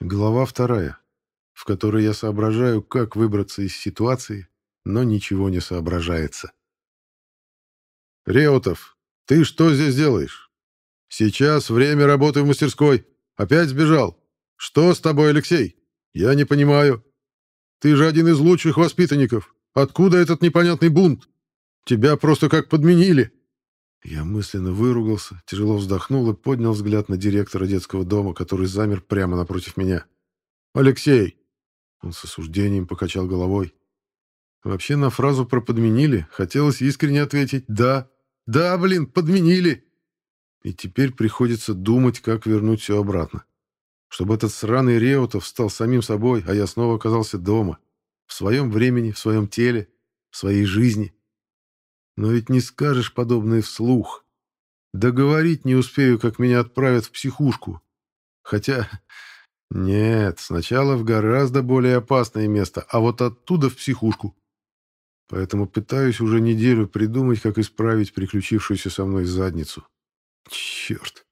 Глава вторая, в которой я соображаю, как выбраться из ситуации, но ничего не соображается. «Реутов, ты что здесь делаешь? Сейчас время работы в мастерской. Опять сбежал? Что с тобой, Алексей? Я не понимаю. Ты же один из лучших воспитанников. Откуда этот непонятный бунт? Тебя просто как подменили». Я мысленно выругался, тяжело вздохнул и поднял взгляд на директора детского дома, который замер прямо напротив меня. «Алексей!» Он с осуждением покачал головой. Вообще на фразу про «подменили» хотелось искренне ответить «да». «Да, блин, подменили!» И теперь приходится думать, как вернуть все обратно. Чтобы этот сраный Реутов стал самим собой, а я снова оказался дома. В своем времени, в своем теле, в своей жизни. Но ведь не скажешь подобное вслух. Договорить не успею, как меня отправят в психушку. Хотя... Нет, сначала в гораздо более опасное место, а вот оттуда в психушку. Поэтому пытаюсь уже неделю придумать, как исправить приключившуюся со мной задницу. Черт.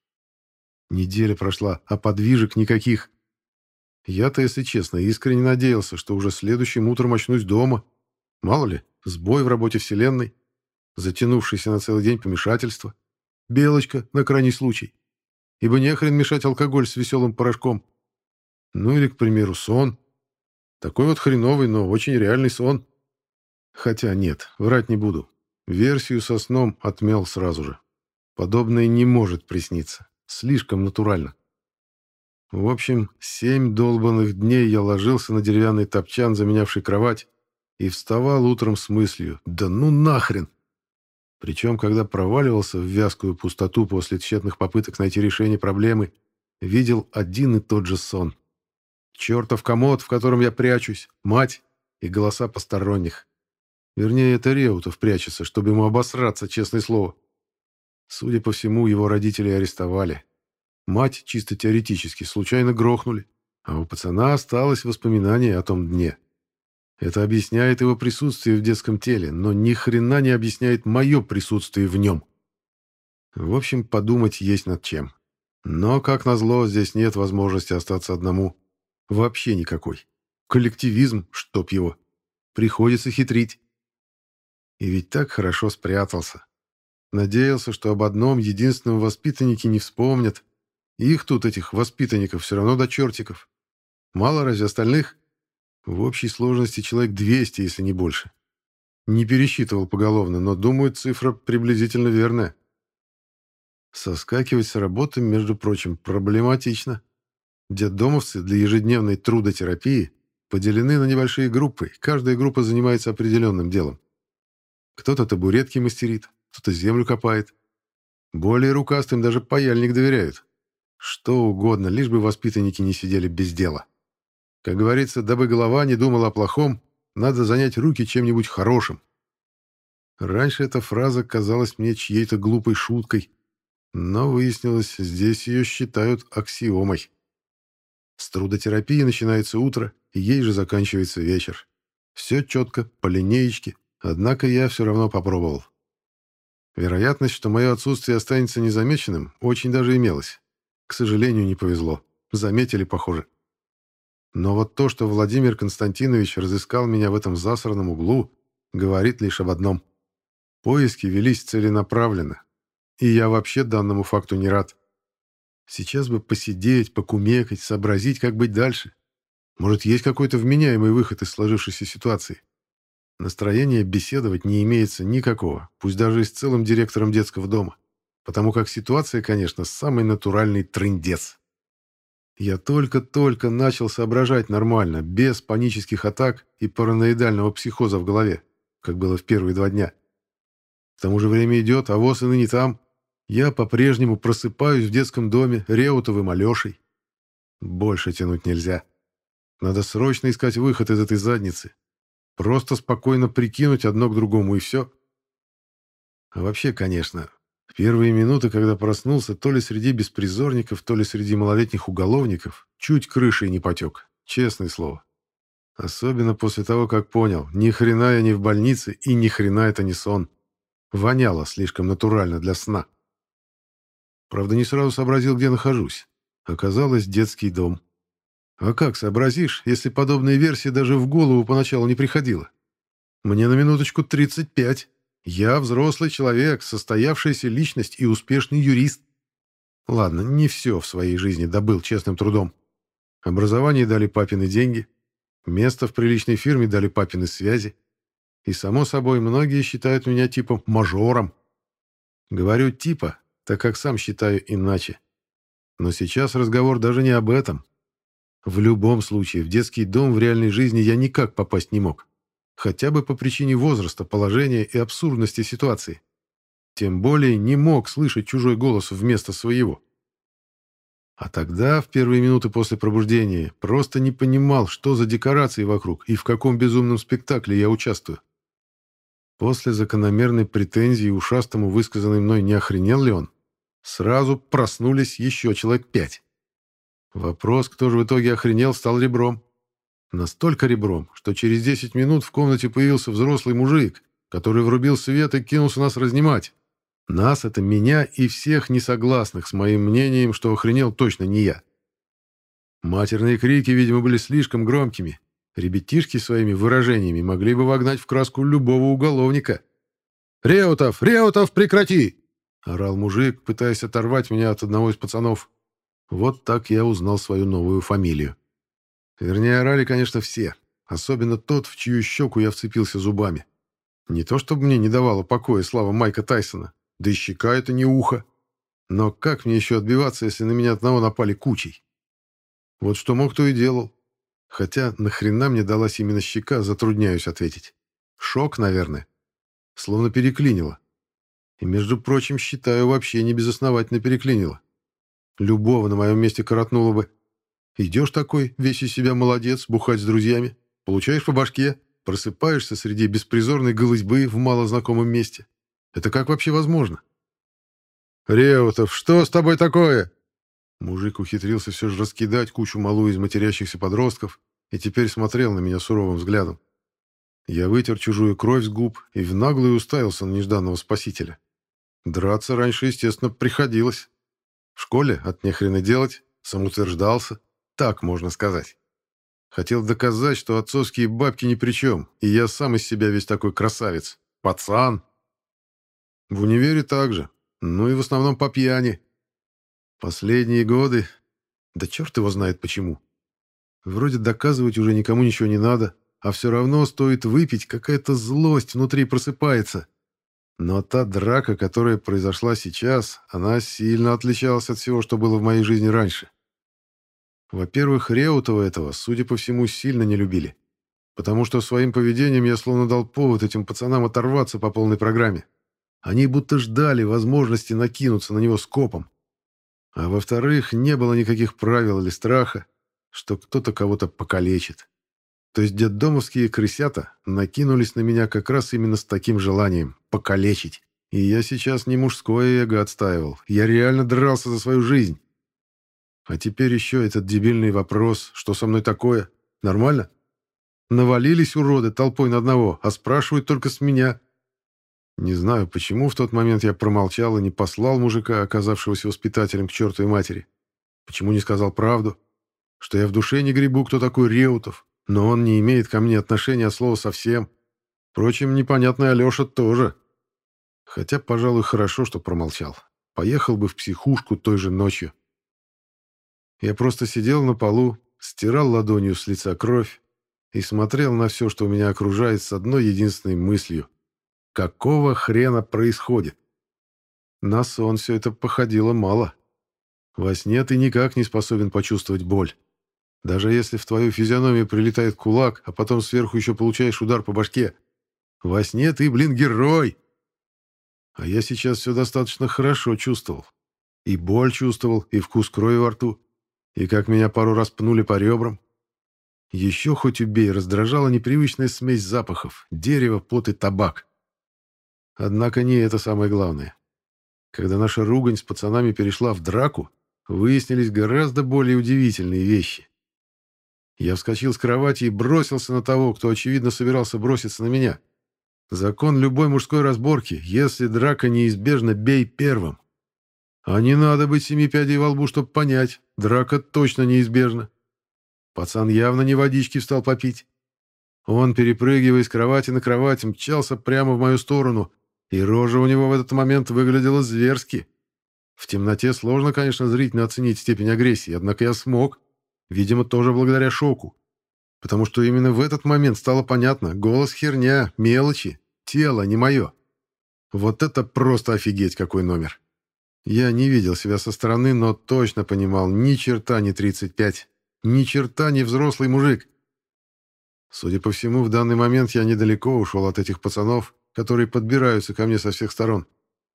Неделя прошла, а подвижек никаких. Я-то, если честно, искренне надеялся, что уже следующим утром очнусь дома. Мало ли, сбой в работе Вселенной затянувшееся на целый день помешательство, белочка на крайний случай, ибо не хрен мешать алкоголь с веселым порошком. Ну или, к примеру, сон. Такой вот хреновый, но очень реальный сон. Хотя нет, врать не буду. Версию со сном отмел сразу же. Подобное не может присниться. Слишком натурально. В общем, семь долбанных дней я ложился на деревянный топчан, заменявший кровать, и вставал утром с мыслью «Да ну нахрен!» Причем, когда проваливался в вязкую пустоту после тщетных попыток найти решение проблемы, видел один и тот же сон. Чертов комод, в котором я прячусь, мать и голоса посторонних. Вернее, это Реутов прячется, чтобы ему обосраться, честное слово. Судя по всему, его родители арестовали. Мать чисто теоретически случайно грохнули, а у пацана осталось воспоминание о том дне. Это объясняет его присутствие в детском теле, но ни хрена не объясняет мое присутствие в нем. В общем, подумать есть над чем. Но, как назло, здесь нет возможности остаться одному. Вообще никакой. Коллективизм, чтоб его. Приходится хитрить. И ведь так хорошо спрятался. Надеялся, что об одном единственном воспитаннике не вспомнят. Их тут, этих воспитанников, все равно до чертиков. Мало разве остальных? В общей сложности человек 200, если не больше. Не пересчитывал поголовно, но, думаю, цифра приблизительно верная. Соскакивать с работы, между прочим, проблематично. Детдомовцы для ежедневной трудотерапии поделены на небольшие группы, каждая группа занимается определенным делом. Кто-то табуретки мастерит, кто-то землю копает. Более рукастым даже паяльник доверяют. Что угодно, лишь бы воспитанники не сидели без дела. Как говорится, дабы голова не думала о плохом, надо занять руки чем-нибудь хорошим. Раньше эта фраза казалась мне чьей-то глупой шуткой, но выяснилось, здесь ее считают аксиомой. С трудотерапии начинается утро, и ей же заканчивается вечер. Все четко, по линеечке, однако я все равно попробовал. Вероятность, что мое отсутствие останется незамеченным, очень даже имелась. К сожалению, не повезло. Заметили, похоже. Но вот то, что Владимир Константинович разыскал меня в этом засранном углу, говорит лишь об одном. Поиски велись целенаправленно, и я вообще данному факту не рад. Сейчас бы посидеть, покумекать, сообразить, как быть дальше. Может, есть какой-то вменяемый выход из сложившейся ситуации. Настроения беседовать не имеется никакого, пусть даже и с целым директором детского дома, потому как ситуация, конечно, самый натуральный трындец. Я только-только начал соображать нормально, без панических атак и параноидального психоза в голове, как было в первые два дня. К тому же время идет, а воз и ныне там. Я по-прежнему просыпаюсь в детском доме Реутовым Алешей. Больше тянуть нельзя. Надо срочно искать выход из этой задницы. Просто спокойно прикинуть одно к другому, и все. А вообще, конечно, в первые минуты, когда проснулся, то ли среди беспризорников, то ли среди малолетних уголовников, чуть крышей не потек, честное слово. Особенно после того, как понял, ни хрена я не в больнице и ни хрена это не сон. Воняло слишком натурально для сна. Правда, не сразу сообразил, где нахожусь. Оказалось, детский дом. А как сообразишь, если подобная версия даже в голову поначалу не приходила? Мне на минуточку 35. Я взрослый человек, состоявшаяся личность и успешный юрист. Ладно, не все в своей жизни добыл честным трудом. Образование дали папины деньги, место в приличной фирме дали папины связи. И, само собой, многие считают меня типа мажором. Говорю «типа», так как сам считаю иначе. Но сейчас разговор даже не об этом. В любом случае, в детский дом в реальной жизни я никак попасть не мог. Хотя бы по причине возраста, положения и абсурдности ситуации. Тем более не мог слышать чужой голос вместо своего. А тогда, в первые минуты после пробуждения, просто не понимал, что за декорации вокруг и в каком безумном спектакле я участвую. После закономерной претензии ушастому высказанной мной не охренел ли он, сразу проснулись еще человек пять. Вопрос, кто же в итоге охренел, стал ребром. Настолько ребром, что через 10 минут в комнате появился взрослый мужик, который врубил свет и кинулся нас разнимать. Нас — это меня и всех несогласных с моим мнением, что охренел точно не я. Матерные крики, видимо, были слишком громкими. Ребятишки своими выражениями могли бы вогнать в краску любого уголовника. «Реутов! Реутов, прекрати!» — орал мужик, пытаясь оторвать меня от одного из пацанов. Вот так я узнал свою новую фамилию. Вернее, орали, конечно, все. Особенно тот, в чью щеку я вцепился зубами. Не то чтобы мне не давало покоя слава Майка Тайсона, да и щека это не ухо. Но как мне еще отбиваться, если на меня одного напали кучей? Вот что мог, то и делал. Хотя нахрена мне далась именно щека, затрудняюсь ответить. Шок, наверное. Словно переклинило. И, между прочим, считаю, вообще не безосновательно переклинило. Любого на моем месте коротнуло бы. Идешь такой, весь из себя молодец, бухать с друзьями, получаешь по башке, просыпаешься среди беспризорной голызьбы в малознакомом месте. Это как вообще возможно? «Реутов, что с тобой такое?» Мужик ухитрился все же раскидать кучу малу из матерящихся подростков и теперь смотрел на меня суровым взглядом. Я вытер чужую кровь с губ и в наглую уставился на нежданного спасителя. Драться раньше, естественно, приходилось. В школе от нехрена делать, самоутверждался, так можно сказать. Хотел доказать, что отцовские бабки ни при чем, и я сам из себя весь такой красавец. Пацан. В универе также, ну и в основном по пьяни. Последние годы... Да черт его знает почему. Вроде доказывать уже никому ничего не надо, а все равно стоит выпить, какая-то злость внутри просыпается. Но та драка, которая произошла сейчас, она сильно отличалась от всего, что было в моей жизни раньше. Во-первых, Реутова этого, судя по всему, сильно не любили. Потому что своим поведением я словно дал повод этим пацанам оторваться по полной программе. Они будто ждали возможности накинуться на него скопом. А во-вторых, не было никаких правил или страха, что кто-то кого-то покалечит. То есть детдомовские крысята накинулись на меня как раз именно с таким желанием — покалечить. И я сейчас не мужское эго отстаивал, я реально дрался за свою жизнь. А теперь еще этот дебильный вопрос, что со мной такое? Нормально? Навалились уроды толпой на одного, а спрашивают только с меня. Не знаю, почему в тот момент я промолчал и не послал мужика, оказавшегося воспитателем к чертовой матери. Почему не сказал правду? Что я в душе не гребу, кто такой Реутов, но он не имеет ко мне отношения от слова совсем. Впрочем, непонятный Алеша тоже. Хотя, пожалуй, хорошо, что промолчал. Поехал бы в психушку той же ночью. Я просто сидел на полу, стирал ладонью с лица кровь и смотрел на все, что меня окружает, с одной единственной мыслью. Какого хрена происходит? На сон все это походило мало. Во сне ты никак не способен почувствовать боль. Даже если в твою физиономию прилетает кулак, а потом сверху еще получаешь удар по башке. Во сне ты, блин, герой. А я сейчас все достаточно хорошо чувствовал. И боль чувствовал, и вкус крови во рту, и как меня пару раз пнули по ребрам. Еще хоть убей, раздражала непривычная смесь запахов — дерево, пот и табак. Однако не это самое главное. Когда наша ругань с пацанами перешла в драку, выяснились гораздо более удивительные вещи. Я вскочил с кровати и бросился на того, кто, очевидно, собирался броситься на меня. Закон любой мужской разборки. Если драка неизбежна, бей первым. А не надо быть семи пядей во лбу, чтобы понять. Драка точно неизбежна. Пацан явно не водички встал попить. Он, перепрыгивая с кровати на кровать, мчался прямо в мою сторону, и рожа у него в этот момент выглядела зверски. В темноте сложно, конечно, зрительно оценить степень агрессии, однако я смог, видимо, тоже благодаря шоку. Потому что именно в этот момент стало понятно, голос херня, мелочи, тело не мое. Вот это просто офигеть какой номер. Я не видел себя со стороны, но точно понимал, ни черта не 35, ни черта не взрослый мужик. Судя по всему, в данный момент я недалеко ушел от этих пацанов, которые подбираются ко мне со всех сторон.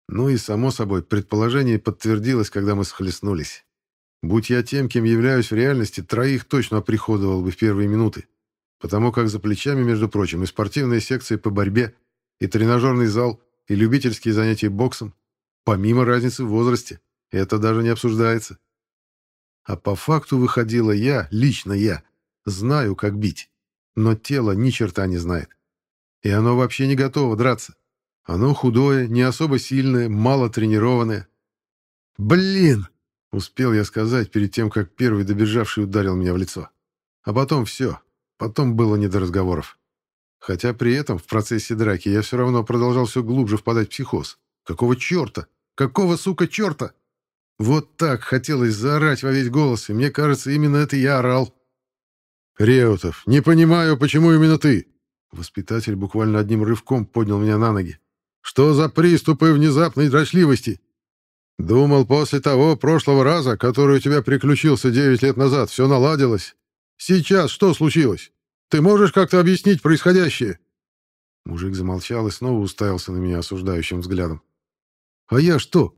Ну и, само собой, предположение подтвердилось, когда мы схлестнулись. Будь я тем, кем являюсь в реальности, троих точно оприходовал бы в первые минуты, потому как за плечами, между прочим, и спортивная секция по борьбе, и тренажерный зал, и любительские занятия боксом, помимо разницы в возрасте. Это даже не обсуждается. А по факту выходило я, лично я, знаю, как бить, но тело ни черта не знает. И оно вообще не готово драться. Оно худое, не особо сильное, мало тренированное. «Блин!» Успел я сказать перед тем, как первый добежавший ударил меня в лицо. А потом все. Потом было не до разговоров. Хотя при этом в процессе драки я все равно продолжал все глубже впадать в психоз. Какого черта? Какого, сука, черта? Вот так хотелось заорать во весь голос, и мне кажется, именно это я орал. «Реутов, не понимаю, почему именно ты?» Воспитатель буквально одним рывком поднял меня на ноги. «Что за приступы внезапной дрочливости? Думал, после того прошлого раза, который у тебя приключился девять лет назад, все наладилось. Сейчас что случилось? Ты можешь как-то объяснить происходящее?» Мужик замолчал и снова уставился на меня осуждающим взглядом. «А я что?»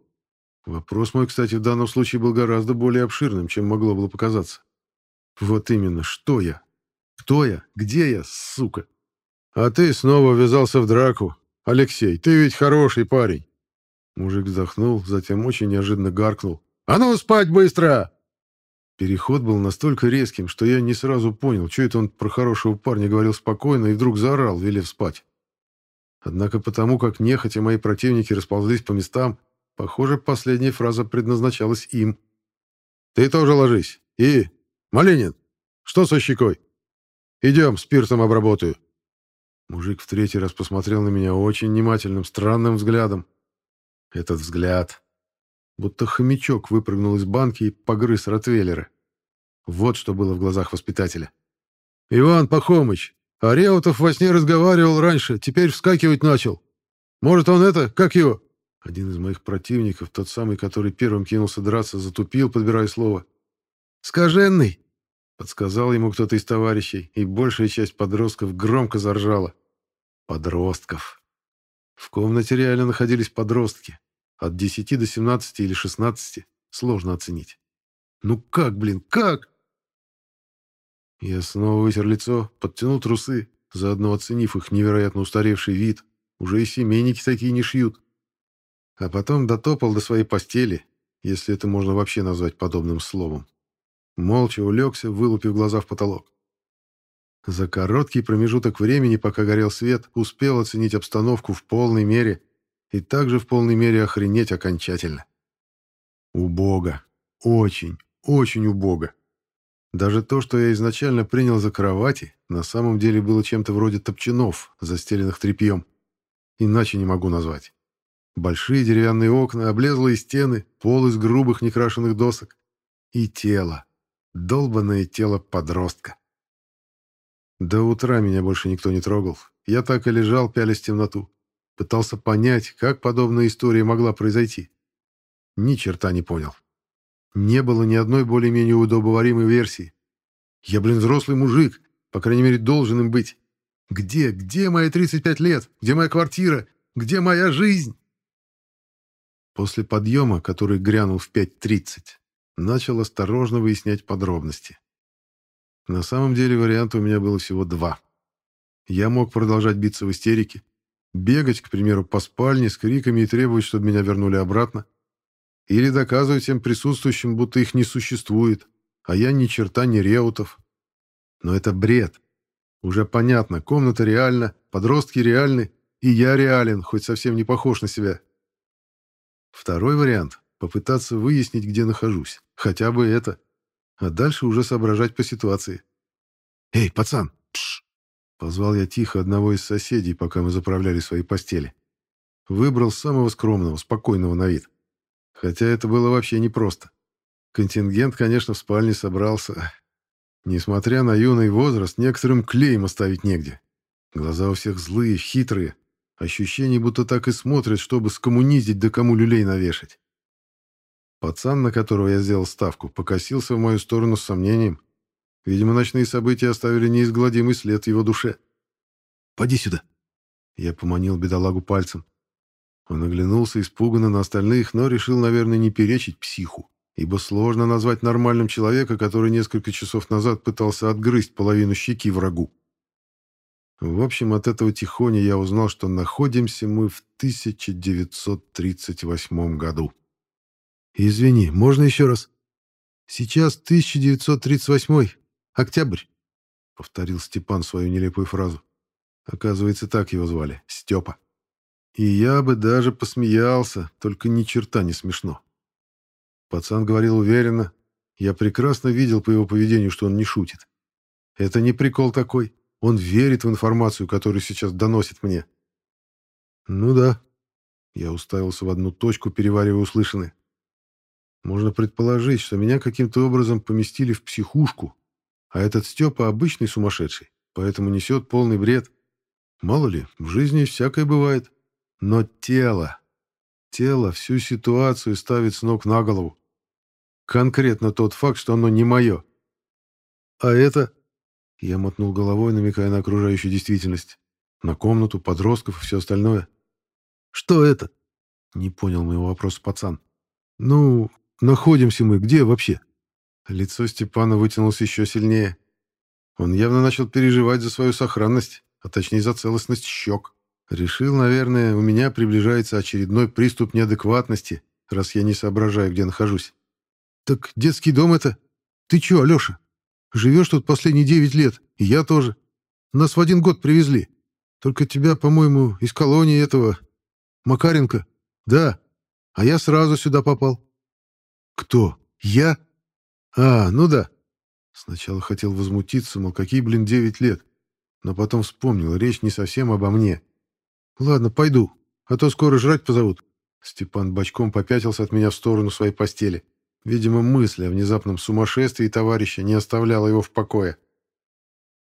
Вопрос мой, кстати, в данном случае был гораздо более обширным, чем могло было показаться. «Вот именно, что я? Кто я? Где я, сука?» «А ты снова ввязался в драку. Алексей, ты ведь хороший парень. Мужик вздохнул, затем очень неожиданно гаркнул. «А ну, спать быстро!» Переход был настолько резким, что я не сразу понял, что это он про хорошего парня говорил спокойно и вдруг заорал, велев спать. Однако потому, как нехотя мои противники расползлись по местам, похоже, последняя фраза предназначалась им. «Ты тоже ложись. И... Малинин, что со щекой? Идем, спиртом обработаю». Мужик в третий раз посмотрел на меня очень внимательным, странным взглядом, этот взгляд. Будто хомячок выпрыгнул из банки и погрыз Ротвейлера. Вот что было в глазах воспитателя. «Иван Пахомыч, а Реутов во сне разговаривал раньше, теперь вскакивать начал. Может, он это, как его?» Один из моих противников, тот самый, который первым кинулся драться, затупил, подбирая слово. «Скаженный!» — подсказал ему кто-то из товарищей, и большая часть подростков громко заржала. «Подростков!» В комнате реально находились подростки. От 10 до 17 или 16. Сложно оценить. Ну как, блин, как? Я снова вытер лицо, подтянул трусы, заодно оценив их невероятно устаревший вид. Уже и семейники такие не шьют. А потом дотопал до своей постели, если это можно вообще назвать подобным словом. Молча улегся, вылупив глаза в потолок. За короткий промежуток времени, пока горел свет, успел оценить обстановку в полной мере и также в полной мере охренеть окончательно. Убого. Очень, очень убого. Даже то, что я изначально принял за кровати, на самом деле было чем-то вроде топчанов, застеленных тряпьем. Иначе не могу назвать. Большие деревянные окна, облезлые стены, пол из грубых некрашенных досок. И тело. Долбанное тело подростка. До утра меня больше никто не трогал. Я так и лежал, пялясь в темноту. Пытался понять, как подобная история могла произойти. Ни черта не понял. Не было ни одной более-менее удобоваримой версии. Я, блин, взрослый мужик, по крайней мере, должен им быть. Где, где мои 35 лет? Где моя квартира? Где моя жизнь? После подъема, который грянул в 5.30, начал осторожно выяснять подробности. На самом деле варианта у меня было всего два. Я мог продолжать биться в истерике, бегать, к примеру, по спальне с криками и требовать, чтобы меня вернули обратно, или доказывать всем присутствующим, будто их не существует, а я ни черта не Реутов. Но это бред. Уже понятно, комната реальна, подростки реальны, и я реален, хоть совсем не похож на себя. Второй вариант — попытаться выяснить, где нахожусь. Хотя бы это а дальше уже соображать по ситуации. «Эй, пацан!» Пш! Позвал я тихо одного из соседей, пока мы заправляли свои постели. Выбрал самого скромного, спокойного на вид. Хотя это было вообще непросто. Контингент, конечно, в спальне собрался. Несмотря на юный возраст, некоторым клеем оставить негде. Глаза у всех злые, хитрые. Ощущение, будто так и смотрят, чтобы скоммунизить да кому люлей навешать. Пацан, на которого я сделал ставку, покосился в мою сторону с сомнением. Видимо, ночные события оставили неизгладимый след в его душе. «Поди сюда!» Я поманил бедолагу пальцем. Он оглянулся испуганно на остальных, но решил, наверное, не перечить психу, ибо сложно назвать нормальным человека, который несколько часов назад пытался отгрызть половину щеки врагу. В общем, от этого тихоня я узнал, что находимся мы в 1938 году. «Извини, можно еще раз?» «Сейчас 1938 октябрь», — повторил Степан свою нелепую фразу. Оказывается, так его звали — Степа. И я бы даже посмеялся, только ни черта не смешно. Пацан говорил уверенно. Я прекрасно видел по его поведению, что он не шутит. Это не прикол такой. Он верит в информацию, которую сейчас доносит мне. Ну да. Я уставился в одну точку, переваривая услышанное. Можно предположить, что меня каким-то образом поместили в психушку, а этот Степа обычный сумасшедший, поэтому несет полный бред. Мало ли, в жизни всякое бывает. Но тело... Тело всю ситуацию ставит с ног на голову. Конкретно тот факт, что оно не мое. А это... Я мотнул головой, намекая на окружающую действительность. На комнату, подростков и все остальное. «Что это?» Не понял моего вопроса пацан. «Ну, находимся мы где вообще?» Лицо Степана вытянулось еще сильнее. Он явно начал переживать за свою сохранность, а точнее за целостность щек. Решил, наверное, у меня приближается очередной приступ неадекватности, раз я не соображаю, где нахожусь. «Так детский дом это? Ты чё, Алёша? Живешь тут последние девять лет, и я тоже. Нас в один год привезли. Только тебя, по-моему, из колонии этого... Макаренко. Да. А я сразу сюда попал». «Кто? Я? А, ну да». Сначала хотел возмутиться, мол, какие, блин, девять лет. Но потом вспомнил, речь не совсем обо мне. «Ладно, пойду, а то скоро жрать позовут». Степан бочком попятился от меня в сторону своей постели. Видимо, мысль о внезапном сумасшествии товарища не оставляла его в покое.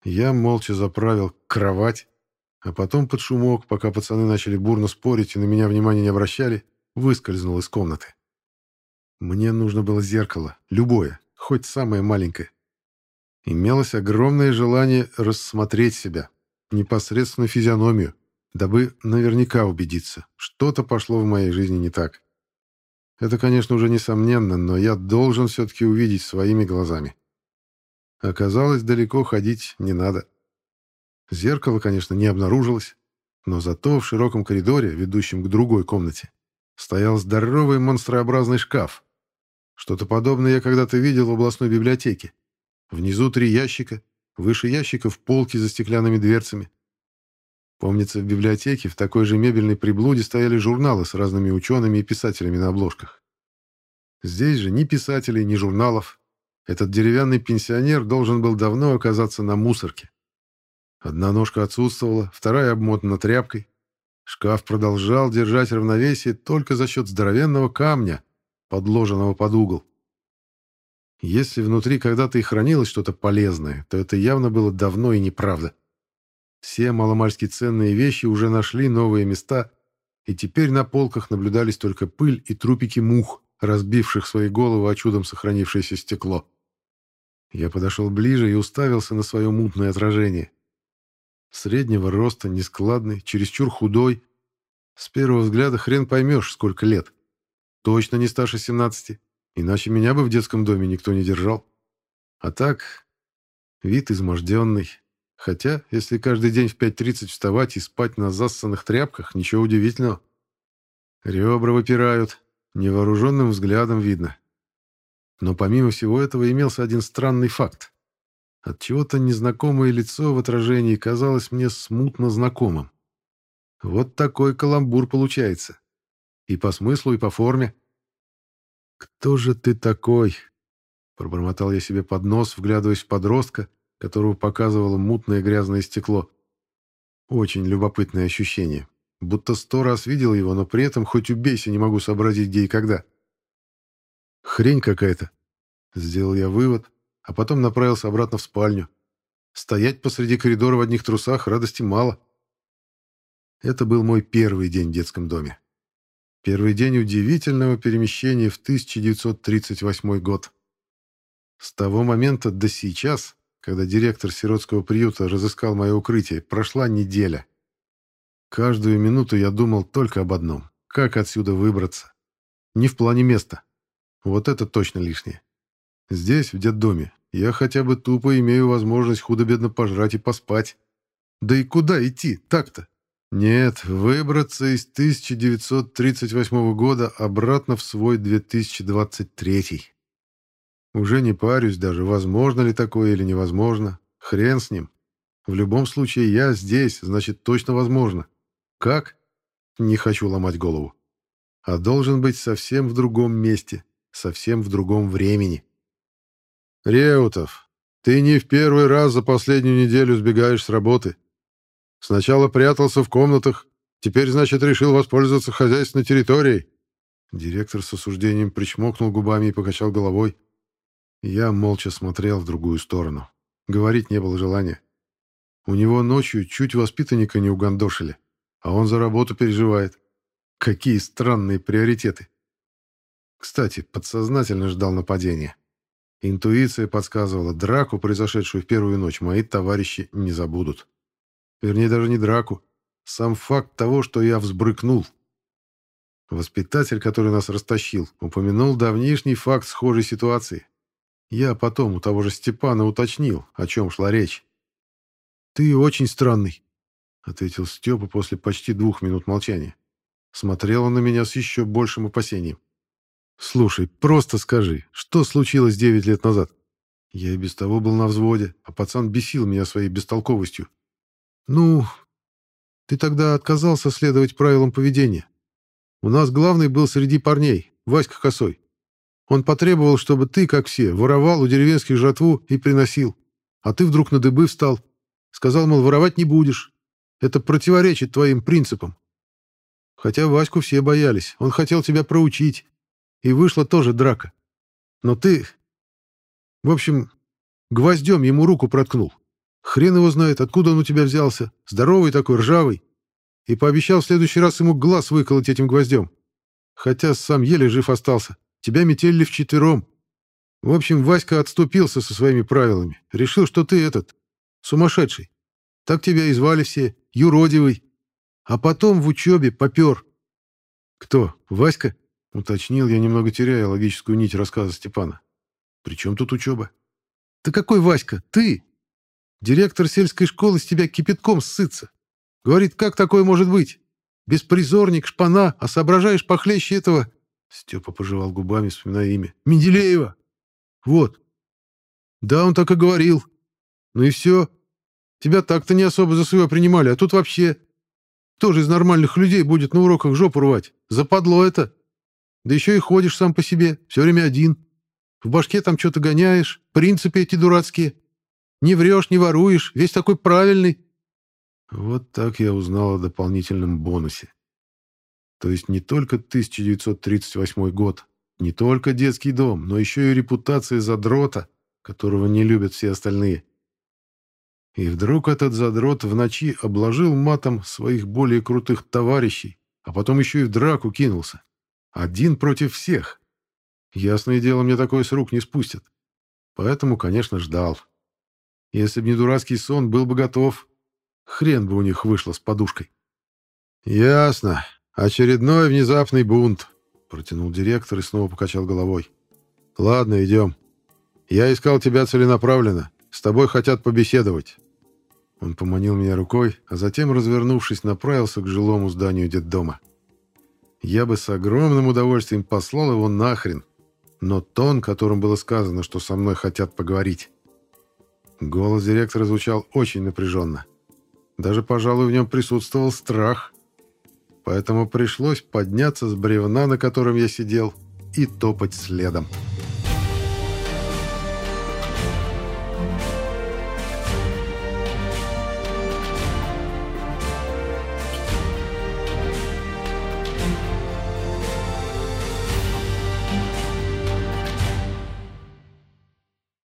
Я молча заправил кровать, а потом под шумок, пока пацаны начали бурно спорить и на меня внимания не обращали, выскользнул из комнаты. Мне нужно было зеркало, любое, хоть самое маленькое. Имелось огромное желание рассмотреть себя, непосредственно физиономию, дабы наверняка убедиться, что-то пошло в моей жизни не так. Это, конечно, уже несомненно, но я должен все-таки увидеть своими глазами. Оказалось, далеко ходить не надо. Зеркало, конечно, не обнаружилось, но зато в широком коридоре, ведущем к другой комнате, стоял здоровый монстрообразный шкаф. Что-то подобное я когда-то видел в областной библиотеке. Внизу три ящика, выше ящиков полки за стеклянными дверцами. Помнится, в библиотеке в такой же мебельной приблуде стояли журналы с разными учеными и писателями на обложках. Здесь же ни писателей, ни журналов. Этот деревянный пенсионер должен был давно оказаться на мусорке. Одна ножка отсутствовала, вторая обмотана тряпкой. Шкаф продолжал держать равновесие только за счет здоровенного камня, подложенного под угол. Если внутри когда-то и хранилось что-то полезное, то это явно было давно и неправда. Все маломальски ценные вещи уже нашли новые места, и теперь на полках наблюдались только пыль и трупики мух, разбивших свои головы о чудом сохранившееся стекло. Я подошел ближе и уставился на свое мутное отражение. Среднего роста, нескладный, чересчур худой. С первого взгляда хрен поймешь, сколько лет. Точно не старше 17, иначе меня бы в детском доме никто не держал. А так, вид изможденный, Хотя, если каждый день в 5.30 вставать и спать на зассанных тряпках, ничего удивительного. Ребра выпирают, невооруженным взглядом видно. Но помимо всего этого имелся один странный факт. От чего-то незнакомое лицо в отражении казалось мне смутно знакомым. Вот такой каламбур получается. И по смыслу, и по форме. «Кто же ты такой?» Пробормотал я себе под нос, вглядываясь в подростка, которого показывало мутное грязное стекло. Очень любопытное ощущение. Будто сто раз видел его, но при этом хоть убейся, не могу сообразить, где и когда. Хрень какая-то. Сделал я вывод, а потом направился обратно в спальню. Стоять посреди коридора в одних трусах радости мало. Это был мой первый день в детском доме. Первый день удивительного перемещения в 1938 год. С того момента до сейчас, когда директор сиротского приюта разыскал мое укрытие, прошла неделя. Каждую минуту я думал только об одном — как отсюда выбраться. Не в плане места. Вот это точно лишнее. Здесь, в детдоме, я хотя бы тупо имею возможность худо-бедно пожрать и поспать. Да и куда идти так-то? Нет, выбраться из 1938 года обратно в свой 2023. Уже не парюсь даже, возможно ли такое или невозможно. Хрен с ним. В любом случае, я здесь, значит, точно возможно. Как? Не хочу ломать голову. А должен быть совсем в другом месте, совсем в другом времени. Реутов, ты не в первый раз за последнюю неделю сбегаешь с работы. Сначала прятался в комнатах, теперь, значит, решил воспользоваться хозяйственной территорией. Директор с осуждением причмокнул губами и покачал головой. Я молча смотрел в другую сторону. Говорить не было желания. У него ночью чуть воспитанника не угандошили, а он за работу переживает. Какие странные приоритеты. Кстати, подсознательно ждал нападения. Интуиция подсказывала, драку, произошедшую в первую ночь, мои товарищи не забудут. Вернее, даже не драку. Сам факт того, что я взбрыкнул. Воспитатель, который нас растащил, упомянул давнишний факт схожей ситуации. Я потом у того же Степана уточнил, о чем шла речь. «Ты очень странный», — ответил Степа после почти двух минут молчания. Смотрел он на меня с еще большим опасением. «Слушай, просто скажи, что случилось девять лет назад?» Я и без того был на взводе, а пацан бесил меня своей бестолковостью. «Ну, ты тогда отказался следовать правилам поведения. У нас главный был среди парней, Васька Косой. Он потребовал, чтобы ты, как все, воровал у деревенских жатву и приносил. А ты вдруг на дыбы встал. Сказал, мол, воровать не будешь. Это противоречит твоим принципам. Хотя Ваську все боялись. Он хотел тебя проучить. И вышла тоже драка. Но ты... В общем, гвоздем ему руку проткнул. Хрен его знает, откуда он у тебя взялся. Здоровый такой, ржавый. И пообещал в следующий раз ему глаз выколоть этим гвоздем. Хотя сам еле жив остался. Тебя метели вчетвером. В общем, Васька отступился со своими правилами. Решил, что ты этот, сумасшедший. Так тебя и звали все, юродивый. А потом в учебе попер. Кто, Васька? Уточнил я, немного теряя логическую нить рассказа Степана. При чем тут учеба? Да какой Васька? Ты! Директор сельской школы с тебя кипятком ссытся. Говорит, как такое может быть? Беспризорник, шпана, а соображаешь похлеще этого...» Степа пожевал губами, вспоминая имя. «Менделеева! Вот. Да, он так и говорил. Ну и все. Тебя так-то не особо за своего принимали, а тут вообще... Кто же из нормальных людей будет на уроках жопу рвать? Западло это. Да еще и ходишь сам по себе, все время один. В башке там что-то гоняешь, принципы эти дурацкие. Не врешь, не воруешь, весь такой правильный. Вот так я узнал о дополнительном бонусе. То есть не только 1938 год, не только детский дом, но еще и репутация задрота, которого не любят все остальные. И вдруг этот задрот в ночи обложил матом своих более крутых товарищей, а потом еще и в драку кинулся. Один против всех. Ясное дело, мне такое с рук не спустят. Поэтому, конечно, ждал. Если б не дурацкий сон, был бы готов. Хрен бы у них вышло с подушкой. «Ясно. Очередной внезапный бунт», — протянул директор и снова покачал головой. «Ладно, идем. Я искал тебя целенаправленно. С тобой хотят побеседовать». Он поманил меня рукой, а затем, развернувшись, направился к жилому зданию детдома. Я бы с огромным удовольствием послал его нахрен, но тон, которым было сказано, что со мной хотят поговорить, Голос директора звучал очень напряженно. Даже, пожалуй, в нем присутствовал страх. Поэтому пришлось подняться с бревна, на котором я сидел, и топать следом.